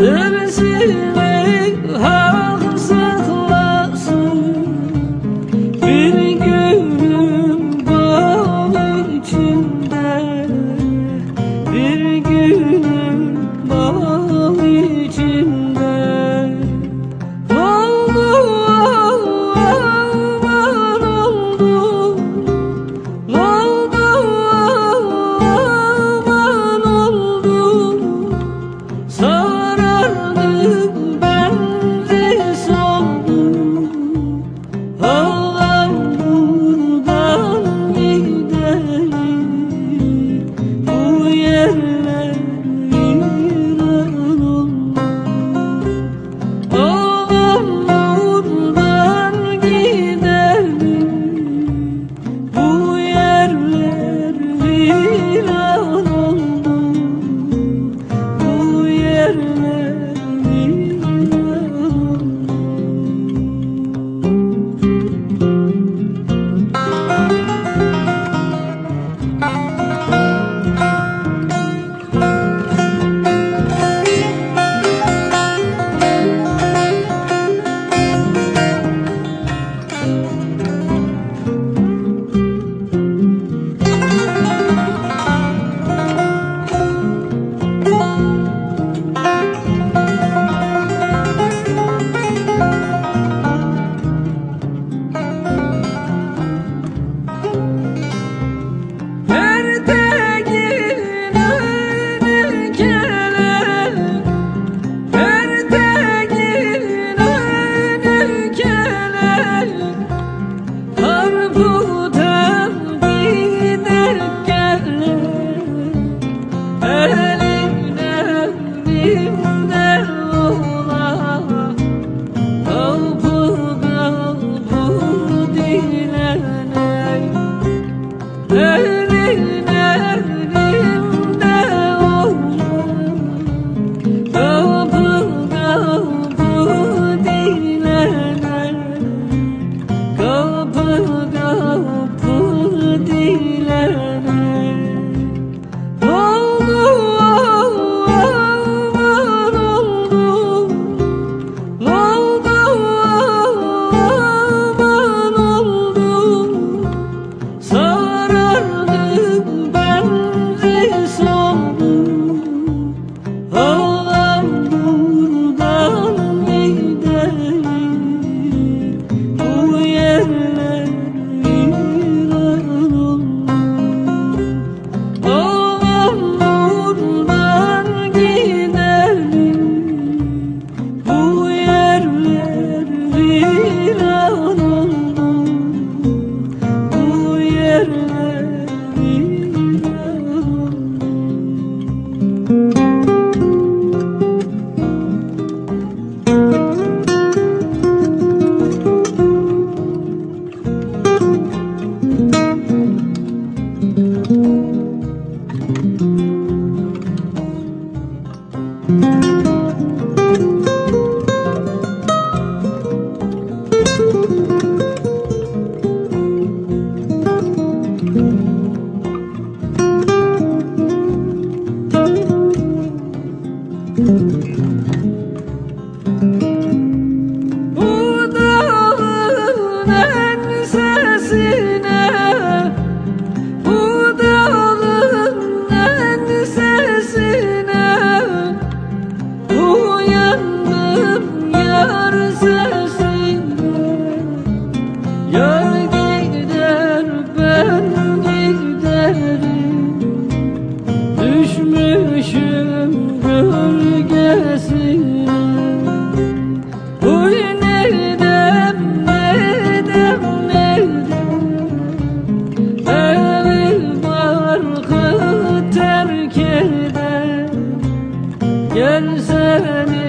لمسي yarını